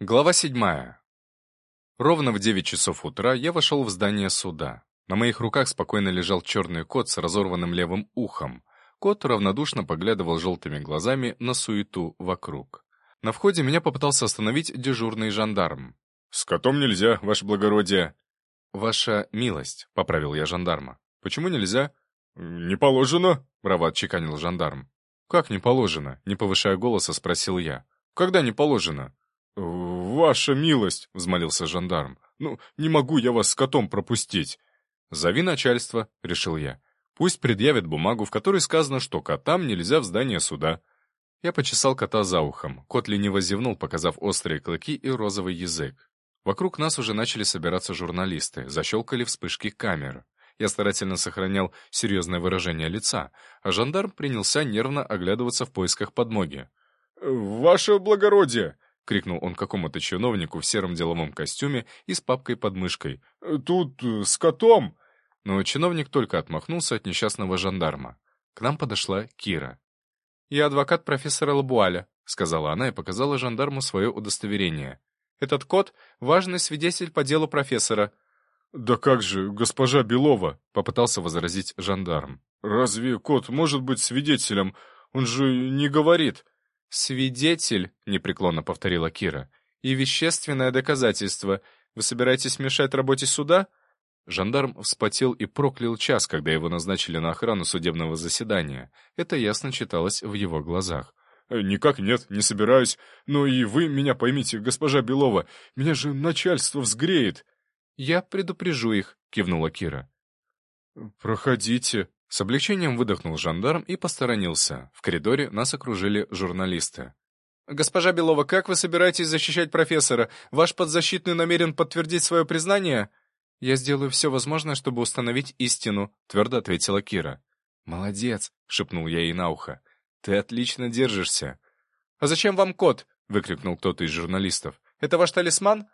Глава седьмая. Ровно в девять часов утра я вошел в здание суда. На моих руках спокойно лежал черный кот с разорванным левым ухом. Кот равнодушно поглядывал желтыми глазами на суету вокруг. На входе меня попытался остановить дежурный жандарм. «С котом нельзя, ваше благородие». «Ваша милость», — поправил я жандарма. «Почему нельзя?» «Не положено», — браво отчеканил жандарм. «Как не положено?» — не повышая голоса, спросил я. «Когда не положено?» «Ваша милость!» — взмолился жандарм. «Ну, не могу я вас с котом пропустить!» «Зови начальство», — решил я. «Пусть предъявит бумагу, в которой сказано, что котам нельзя в здание суда». Я почесал кота за ухом. Кот лениво зевнул, показав острые клыки и розовый язык. Вокруг нас уже начали собираться журналисты, защелкали вспышки камер. Я старательно сохранял серьезное выражение лица, а жандарм принялся нервно оглядываться в поисках подмоги. «Ваше благородие!» — крикнул он какому-то чиновнику в сером деловом костюме и с папкой под мышкой. «Тут э, с котом!» Но чиновник только отмахнулся от несчастного жандарма. К нам подошла Кира. «Я адвокат профессора Лабуаля», — сказала она и показала жандарму свое удостоверение. «Этот кот — важный свидетель по делу профессора». «Да как же, госпожа Белова!» — попытался возразить жандарм. «Разве кот может быть свидетелем? Он же не говорит». «Свидетель», — непреклонно повторила Кира, — «и вещественное доказательство. Вы собираетесь мешать работе суда?» Жандарм вспотел и проклял час, когда его назначили на охрану судебного заседания. Это ясно читалось в его глазах. «Э, «Никак нет, не собираюсь. Но и вы меня поймите, госпожа Белова, меня же начальство взгреет». «Я предупрежу их», — кивнула Кира. «Проходите», с облегчением выдохнул жандарм и посторонился. В коридоре нас окружили журналисты. «Госпожа Белова, как вы собираетесь защищать профессора? Ваш подзащитный намерен подтвердить свое признание?» «Я сделаю все возможное, чтобы установить истину», — твердо ответила Кира. «Молодец», — шепнул я ей на ухо. «Ты отлично держишься». «А зачем вам кот?» — выкрикнул кто-то из журналистов. «Это ваш талисман?»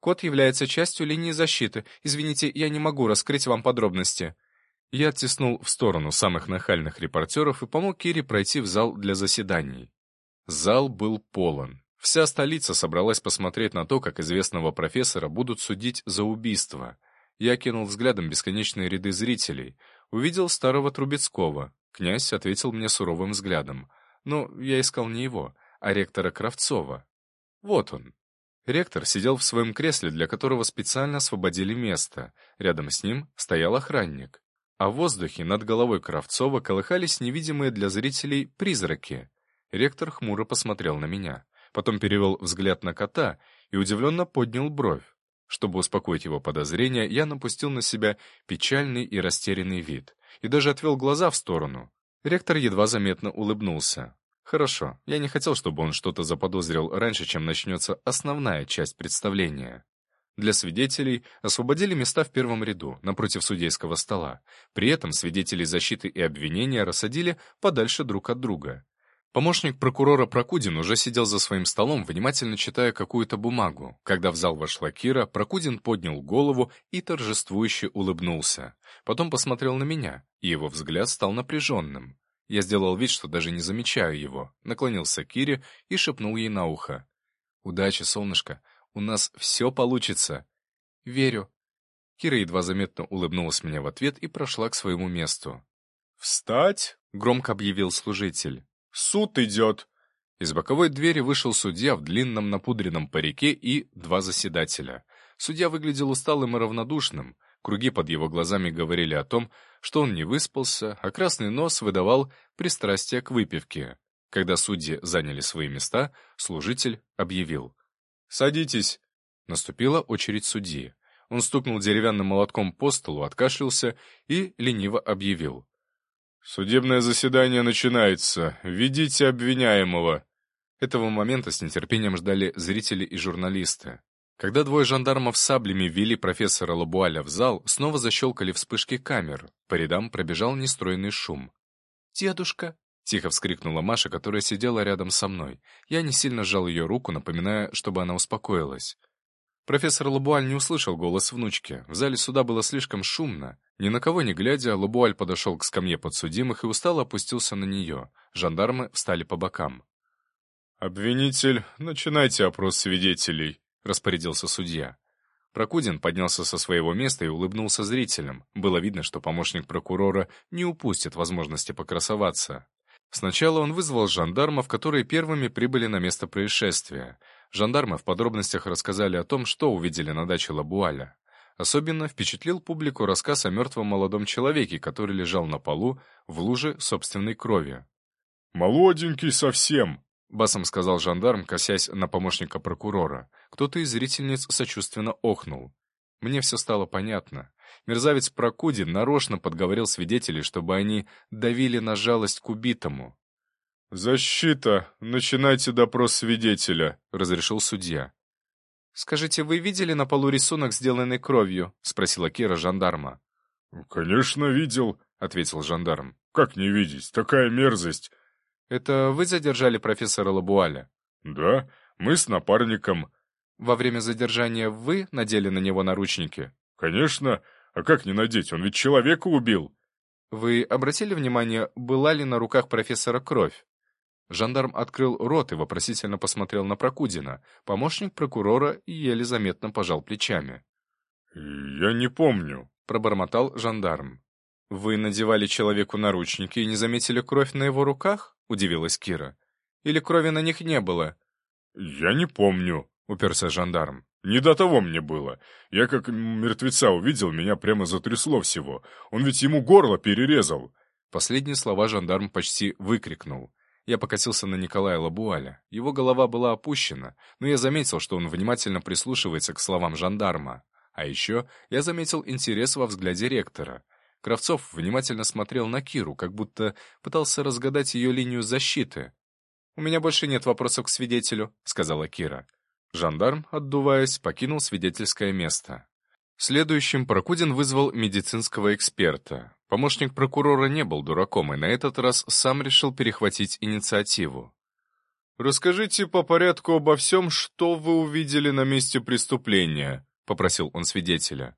«Кот является частью линии защиты. Извините, я не могу раскрыть вам подробности». Я оттеснул в сторону самых нахальных репортеров и помог Кире пройти в зал для заседаний. Зал был полон. Вся столица собралась посмотреть на то, как известного профессора будут судить за убийство. Я кинул взглядом бесконечные ряды зрителей. Увидел старого Трубецкого. Князь ответил мне суровым взглядом. Но я искал не его, а ректора Кравцова. Вот он. Ректор сидел в своем кресле, для которого специально освободили место. Рядом с ним стоял охранник а в воздухе над головой Кравцова колыхались невидимые для зрителей призраки. Ректор хмуро посмотрел на меня, потом перевел взгляд на кота и удивленно поднял бровь. Чтобы успокоить его подозрения, я напустил на себя печальный и растерянный вид и даже отвел глаза в сторону. Ректор едва заметно улыбнулся. «Хорошо, я не хотел, чтобы он что-то заподозрил раньше, чем начнется основная часть представления». Для свидетелей освободили места в первом ряду, напротив судейского стола. При этом свидетелей защиты и обвинения рассадили подальше друг от друга. Помощник прокурора Прокудин уже сидел за своим столом, внимательно читая какую-то бумагу. Когда в зал вошла Кира, Прокудин поднял голову и торжествующе улыбнулся. Потом посмотрел на меня, и его взгляд стал напряженным. Я сделал вид, что даже не замечаю его, наклонился к Кире и шепнул ей на ухо. «Удачи, солнышко. У нас все получится. Верю. Кира едва заметно улыбнулась мне в ответ и прошла к своему месту. «Встать!» — громко объявил служитель. «Суд идет!» Из боковой двери вышел судья в длинном напудренном парике и два заседателя. Судья выглядел усталым и равнодушным. Круги под его глазами говорили о том, что он не выспался, а красный нос выдавал пристрастие к выпивке. Когда судьи заняли свои места, служитель объявил. «Садитесь!» Наступила очередь судьи. Он стукнул деревянным молотком по столу, откашлялся и лениво объявил. «Судебное заседание начинается. Ведите обвиняемого!» Этого момента с нетерпением ждали зрители и журналисты. Когда двое жандармов саблями ввели профессора Лабуаля в зал, снова защелкали вспышки камер. По рядам пробежал нестройный шум. «Дедушка!» — тихо вскрикнула Маша, которая сидела рядом со мной. Я не сильно сжал ее руку, напоминая, чтобы она успокоилась. Профессор Лабуаль не услышал голос внучки. В зале суда было слишком шумно. Ни на кого не глядя, Лабуаль подошел к скамье подсудимых и устало опустился на нее. Жандармы встали по бокам. «Обвинитель, начинайте опрос свидетелей», — распорядился судья. Прокудин поднялся со своего места и улыбнулся зрителям. Было видно, что помощник прокурора не упустит возможности покрасоваться. Сначала он вызвал жандармов, которые первыми прибыли на место происшествия. Жандармы в подробностях рассказали о том, что увидели на даче Лабуаля. Особенно впечатлил публику рассказ о мертвом молодом человеке, который лежал на полу в луже собственной крови. «Молоденький совсем», — басом сказал жандарм, косясь на помощника прокурора. Кто-то из зрительниц сочувственно охнул. Мне все стало понятно. Мерзавец Прокудин нарочно подговорил свидетелей, чтобы они давили на жалость к убитому. «Защита, начинайте допрос свидетеля», — разрешил судья. «Скажите, вы видели на полу рисунок, сделанный кровью?» — спросила Кира жандарма. «Конечно, видел», — ответил жандарм. «Как не видеть? Такая мерзость!» «Это вы задержали профессора Лабуаля?» «Да, мы с напарником». «Во время задержания вы надели на него наручники?» «Конечно. А как не надеть? Он ведь человека убил». «Вы обратили внимание, была ли на руках профессора кровь?» Жандарм открыл рот и вопросительно посмотрел на Прокудина. Помощник прокурора еле заметно пожал плечами. «Я не помню», — пробормотал жандарм. «Вы надевали человеку наручники и не заметили кровь на его руках?» — удивилась Кира. «Или крови на них не было?» «Я не помню», — уперся жандарм. «Не до того мне было. Я как мертвеца увидел, меня прямо затрясло всего. Он ведь ему горло перерезал». Последние слова жандарм почти выкрикнул. Я покосился на Николая Лабуаля. Его голова была опущена, но я заметил, что он внимательно прислушивается к словам жандарма. А еще я заметил интерес во взгляде ректора. Кравцов внимательно смотрел на Киру, как будто пытался разгадать ее линию защиты. «У меня больше нет вопросов к свидетелю», — сказала Кира. Жандарм, отдуваясь, покинул свидетельское место. Следующим Прокудин вызвал медицинского эксперта. Помощник прокурора не был дураком и на этот раз сам решил перехватить инициативу. «Расскажите по порядку обо всем, что вы увидели на месте преступления», — попросил он свидетеля.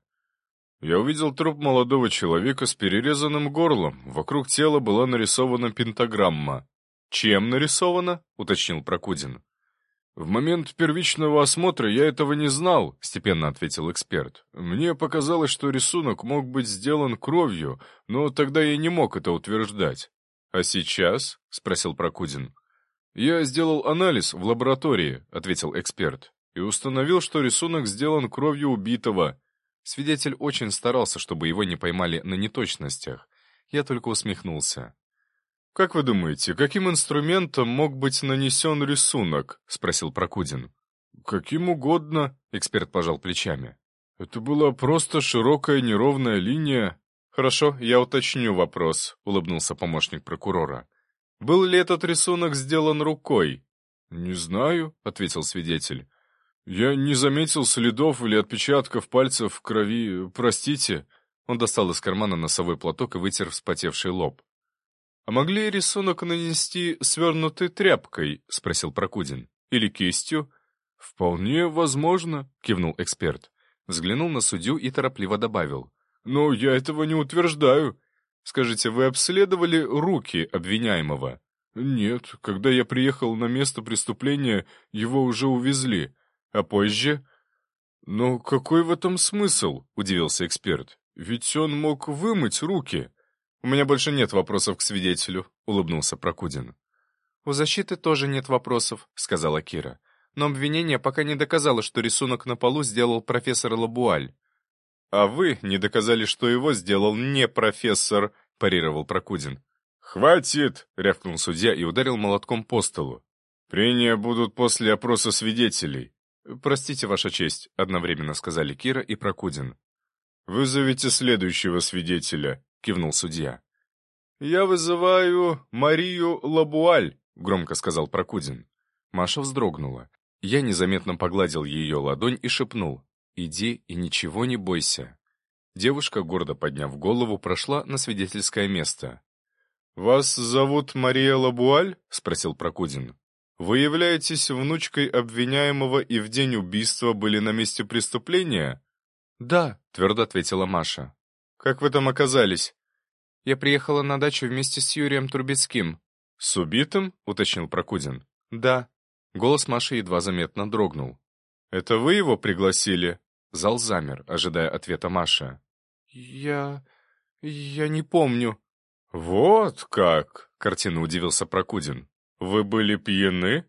«Я увидел труп молодого человека с перерезанным горлом. Вокруг тела была нарисована пентаграмма». «Чем нарисована?» — уточнил Прокудин. «В момент первичного осмотра я этого не знал», — степенно ответил эксперт. «Мне показалось, что рисунок мог быть сделан кровью, но тогда я не мог это утверждать». «А сейчас?» — спросил Прокудин. «Я сделал анализ в лаборатории», — ответил эксперт, «и установил, что рисунок сделан кровью убитого». Свидетель очень старался, чтобы его не поймали на неточностях. Я только усмехнулся. «Как вы думаете, каким инструментом мог быть нанесен рисунок?» — спросил Прокудин. «Каким угодно», — эксперт пожал плечами. «Это была просто широкая неровная линия». «Хорошо, я уточню вопрос», — улыбнулся помощник прокурора. «Был ли этот рисунок сделан рукой?» «Не знаю», — ответил свидетель. «Я не заметил следов или отпечатков пальцев в крови. Простите». Он достал из кармана носовой платок и вытер вспотевший лоб. «А могли рисунок нанести свернутой тряпкой?» — спросил Прокудин. «Или кистью?» «Вполне возможно», — кивнул эксперт. Взглянул на судью и торопливо добавил. «Но я этого не утверждаю. Скажите, вы обследовали руки обвиняемого?» «Нет, когда я приехал на место преступления, его уже увезли. А позже...» «Но какой в этом смысл?» — удивился эксперт. «Ведь он мог вымыть руки». «У меня больше нет вопросов к свидетелю», — улыбнулся Прокудин. «У защиты тоже нет вопросов», — сказала Кира. «Но обвинение пока не доказало, что рисунок на полу сделал профессор Лабуаль». «А вы не доказали, что его сделал не профессор», — парировал Прокудин. «Хватит!» — рявкнул судья и ударил молотком по столу. «Прения будут после опроса свидетелей». «Простите, Ваша честь», — одновременно сказали Кира и Прокудин. «Вызовите следующего свидетеля», — кивнул судья. «Я вызываю Марию Лабуаль», — громко сказал Прокудин. Маша вздрогнула. Я незаметно погладил ее ладонь и шепнул. «Иди и ничего не бойся». Девушка, гордо подняв голову, прошла на свидетельское место. «Вас зовут Мария Лабуаль?» — спросил Прокудин. «Вы являетесь внучкой обвиняемого и в день убийства были на месте преступления?» «Да», — твердо ответила Маша. «Как вы там оказались?» «Я приехала на дачу вместе с Юрием Трубецким». «С убитым?» — уточнил Прокудин. «Да». Голос Маши едва заметно дрогнул. «Это вы его пригласили?» Зал замер, ожидая ответа Маши. «Я... я не помню». «Вот как!» — картина удивился Прокудин. «Вы были пьяны?»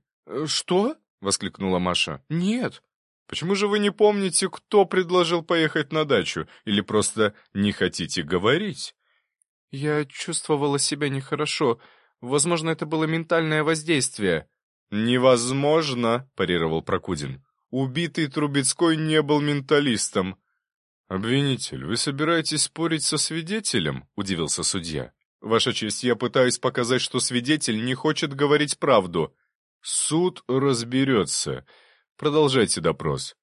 «Что?» — воскликнула Маша. «Нет». «Почему же вы не помните, кто предложил поехать на дачу? Или просто не хотите говорить?» «Я чувствовала себя нехорошо. Возможно, это было ментальное воздействие». «Невозможно», — парировал Прокудин. «Убитый Трубецкой не был менталистом». «Обвинитель, вы собираетесь спорить со свидетелем?» — удивился судья. «Ваша честь, я пытаюсь показать, что свидетель не хочет говорить правду. Суд разберется. Продолжайте допрос».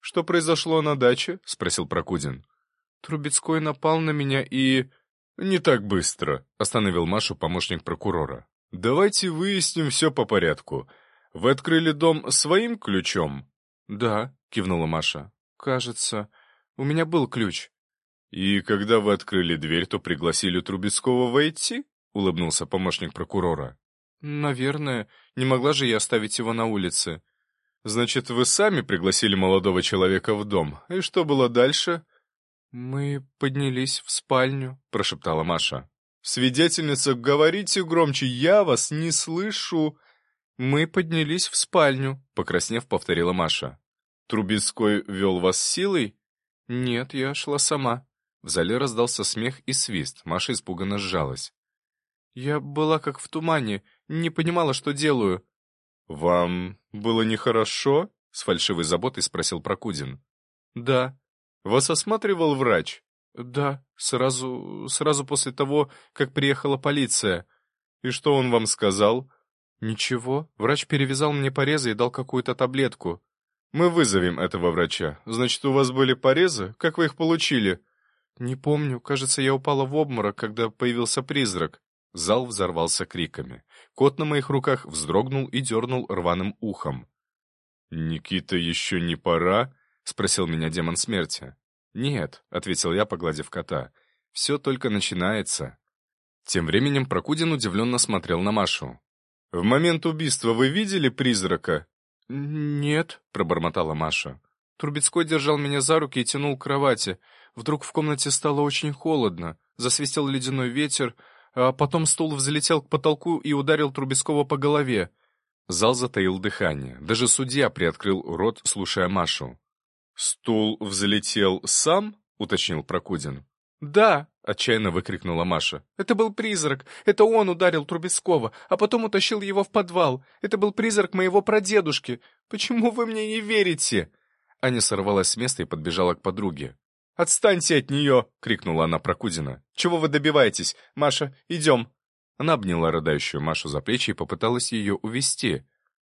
«Что произошло на даче?» — спросил Прокудин. «Трубецкой напал на меня и...» «Не так быстро», — остановил Машу помощник прокурора. «Давайте выясним все по порядку. Вы открыли дом своим ключом?» «Да», — кивнула Маша. «Кажется, у меня был ключ». «И когда вы открыли дверь, то пригласили Трубецкого войти?» — улыбнулся помощник прокурора. «Наверное. Не могла же я оставить его на улице». «Значит, вы сами пригласили молодого человека в дом. И что было дальше?» «Мы поднялись в спальню», — прошептала Маша. «Свидетельница, говорите громче, я вас не слышу». «Мы поднялись в спальню», — покраснев, повторила Маша. «Трубецкой вел вас силой?» «Нет, я шла сама». В зале раздался смех и свист, Маша испуганно сжалась. «Я была как в тумане, не понимала, что делаю». «Вам было нехорошо?» — с фальшивой заботой спросил Прокудин. «Да», вас осматривал врач? Да, сразу, сразу после того, как приехала полиция. И что он вам сказал? Ничего. Врач перевязал мне порезы и дал какую-то таблетку. Мы вызовем этого врача. Значит, у вас были порезы? Как вы их получили? Не помню. Кажется, я упала в обморок, когда появился призрак. Зал взорвался криками. Кот на моих руках вздрогнул и дернул рваным ухом. «Никита, еще не пора?» — спросил меня демон смерти. «Нет», — ответил я, погладив кота. «Все только начинается». Тем временем Прокудин удивленно смотрел на Машу. «В момент убийства вы видели призрака?» «Нет», — пробормотала Маша. Трубецкой держал меня за руки и тянул к кровати. Вдруг в комнате стало очень холодно. Засвистел ледяной ветер, а потом стул взлетел к потолку и ударил Трубецкого по голове. Зал затаил дыхание. Даже судья приоткрыл рот, слушая Машу. «Стул взлетел сам?» — уточнил Прокудин. «Да!» — отчаянно выкрикнула Маша. «Это был призрак! Это он ударил Трубецкого, а потом утащил его в подвал! Это был призрак моего прадедушки! Почему вы мне не верите?» Аня сорвалась с места и подбежала к подруге. «Отстаньте от нее!» — крикнула она Прокудина. «Чего вы добиваетесь? Маша, идем!» Она обняла рыдающую Машу за плечи и попыталась ее увести.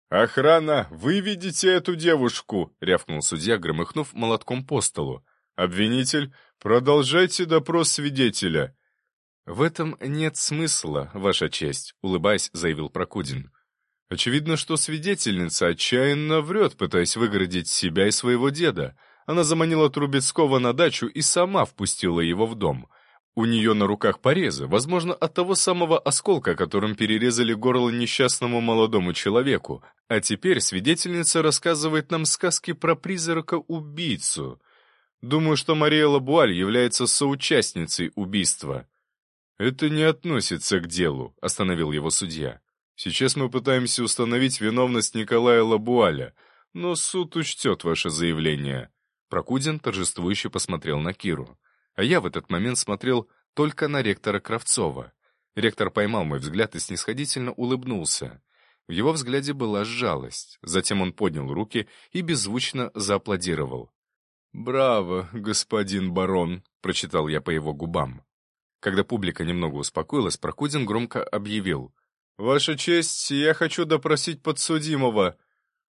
«Охрана, выведите эту девушку!» — рявкнул судья, громыхнув молотком по столу. «Обвинитель, продолжайте допрос свидетеля». «В этом нет смысла, Ваша честь», — улыбаясь, заявил Прокудин. «Очевидно, что свидетельница отчаянно врет, пытаясь выгородить себя и своего деда. Она заманила Трубецкого на дачу и сама впустила его в дом. У нее на руках порезы, возможно, от того самого осколка, которым перерезали горло несчастному молодому человеку. А теперь свидетельница рассказывает нам сказки про призрака-убийцу. Думаю, что Мария Лабуаль является соучастницей убийства. «Это не относится к делу», — остановил его судья. «Сейчас мы пытаемся установить виновность Николая Лабуаля, но суд учтет ваше заявление». Прокудин торжествующе посмотрел на Киру. А я в этот момент смотрел только на ректора Кравцова. Ректор поймал мой взгляд и снисходительно улыбнулся. В его взгляде была жалость. Затем он поднял руки и беззвучно зааплодировал. «Браво, господин барон», — прочитал я по его губам. Когда публика немного успокоилась, Прокудин громко объявил. «Ваша честь, я хочу допросить подсудимого».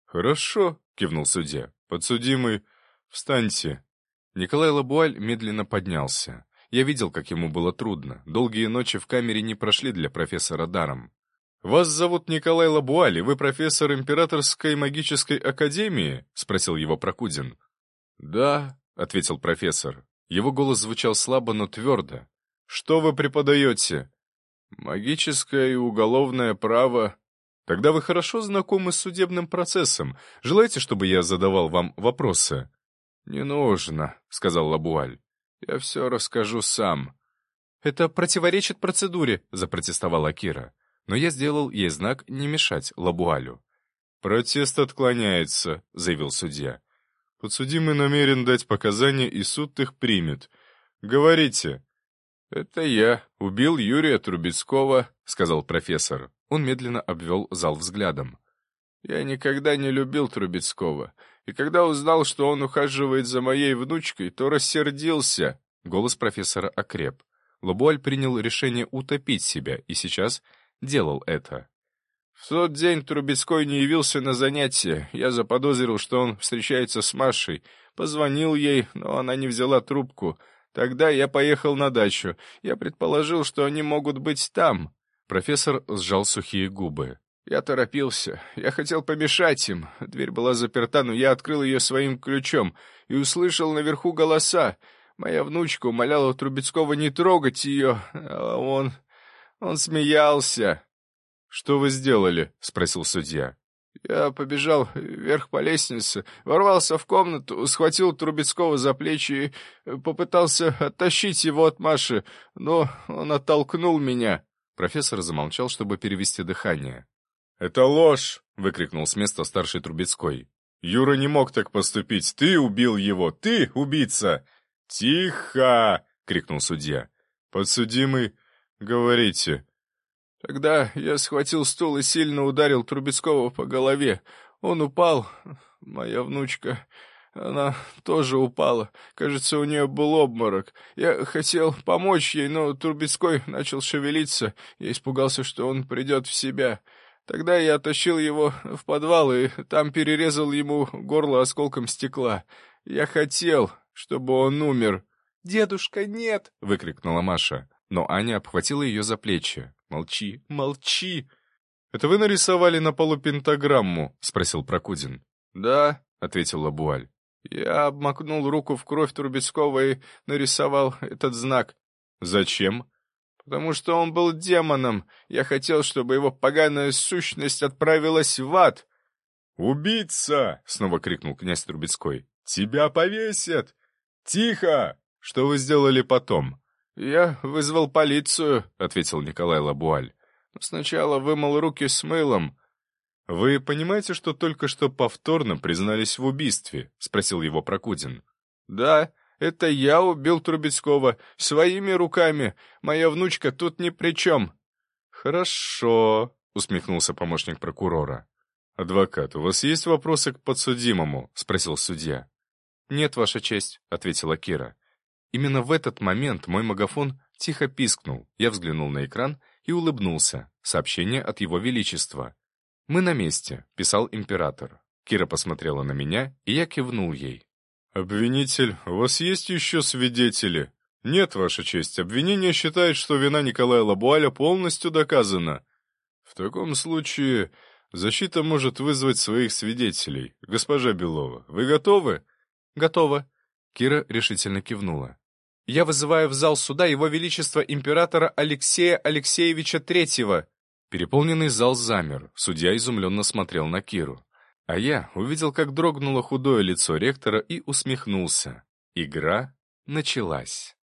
«Хорошо», — кивнул судья. «Подсудимый, встаньте». Николай Лабуаль медленно поднялся. Я видел, как ему было трудно. Долгие ночи в камере не прошли для профессора даром. «Вас зовут Николай Лабуаль, и вы профессор Императорской магической академии?» — спросил его Прокудин. «Да», — ответил профессор. Его голос звучал слабо, но твердо. «Что вы преподаете?» «Магическое и уголовное право». Тогда вы хорошо знакомы с судебным процессом. Желаете, чтобы я задавал вам вопросы?» «Не нужно», — сказал Лабуаль. «Я все расскажу сам». «Это противоречит процедуре», — запротестовала Кира. Но я сделал ей знак не мешать Лабуалю. «Протест отклоняется», — заявил судья. «Подсудимый намерен дать показания, и суд их примет. Говорите». «Это я убил Юрия Трубецкого», — сказал профессор. Он медленно обвел зал взглядом. «Я никогда не любил Трубецкого, и когда узнал, что он ухаживает за моей внучкой, то рассердился». Голос профессора окреп. Лабуаль принял решение утопить себя, и сейчас делал это. В тот день Трубецкой не явился на занятия. Я заподозрил, что он встречается с Машей. Позвонил ей, но она не взяла трубку. Тогда я поехал на дачу. Я предположил, что они могут быть там. Профессор сжал сухие губы. Я торопился. Я хотел помешать им. Дверь была заперта, но я открыл ее своим ключом и услышал наверху голоса. Моя внучка умоляла Трубецкого не трогать ее, а он... он смеялся. «Что вы сделали?» — спросил судья. Я побежал вверх по лестнице, ворвался в комнату, схватил Трубецкого за плечи и попытался оттащить его от Маши, но он оттолкнул меня. Профессор замолчал, чтобы перевести дыхание. «Это ложь!» — выкрикнул с места старший Трубецкой. «Юра не мог так поступить. Ты убил его! Ты убийца!» «Тихо!» — крикнул судья. «Подсудимый, говорите». Тогда я схватил стул и сильно ударил Трубецкого по голове. Он упал. Моя внучка... Она тоже упала. Кажется, у нее был обморок. Я хотел помочь ей, но Трубецкой начал шевелиться. Я испугался, что он придет в себя. Тогда я оттащил его в подвал и там перерезал ему горло осколком стекла. Я хотел, чтобы он умер. «Дедушка, нет!» — выкрикнула Маша. Но Аня обхватила ее за плечи. «Молчи, молчи!» «Это вы нарисовали на полу пентаграмму?» — спросил Прокудин. «Да», — ответил Лабуаль. Я обмакнул руку в кровь Трубецкого и нарисовал этот знак. Зачем? Потому что он был демоном. Я хотел, чтобы его поганая сущность отправилась в ад. «Убийца!» — снова крикнул князь Трубецкой. «Тебя повесят!» «Тихо! Что вы сделали потом?» «Я вызвал полицию», — ответил Николай Лабуаль. «Сначала вымыл руки с мылом, «Вы понимаете, что только что повторно признались в убийстве?» — спросил его Прокудин. «Да, это я убил Трубецкого. Своими руками. Моя внучка тут ни при чем». «Хорошо», — усмехнулся помощник прокурора. «Адвокат, у вас есть вопросы к подсудимому?» — спросил судья. «Нет, Ваша честь», — ответила Кира. Именно в этот момент мой магафон тихо пискнул. Я взглянул на экран и улыбнулся. Сообщение от Его Величества. «Мы на месте», — писал император. Кира посмотрела на меня, и я кивнул ей. «Обвинитель, у вас есть еще свидетели?» «Нет, Ваша честь, обвинение считает, что вина Николая Лабуаля полностью доказана». «В таком случае защита может вызвать своих свидетелей. Госпожа Белова, вы готовы?» «Готова». Кира решительно кивнула. «Я вызываю в зал суда Его Величество императора Алексея Алексеевича Третьего», Переполненный зал замер, судья изумленно смотрел на Киру. А я увидел, как дрогнуло худое лицо ректора и усмехнулся. Игра началась.